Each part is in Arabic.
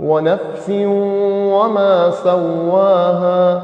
ونفس وما سواها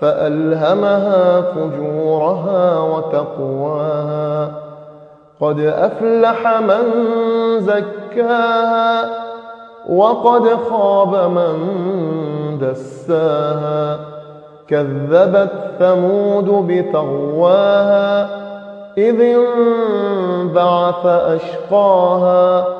فألهمها فجورها وتقواها قد أفلح من زكاها وقد خاب من دساها كذبت ثمود بطغواها إذ انبعث أشقاها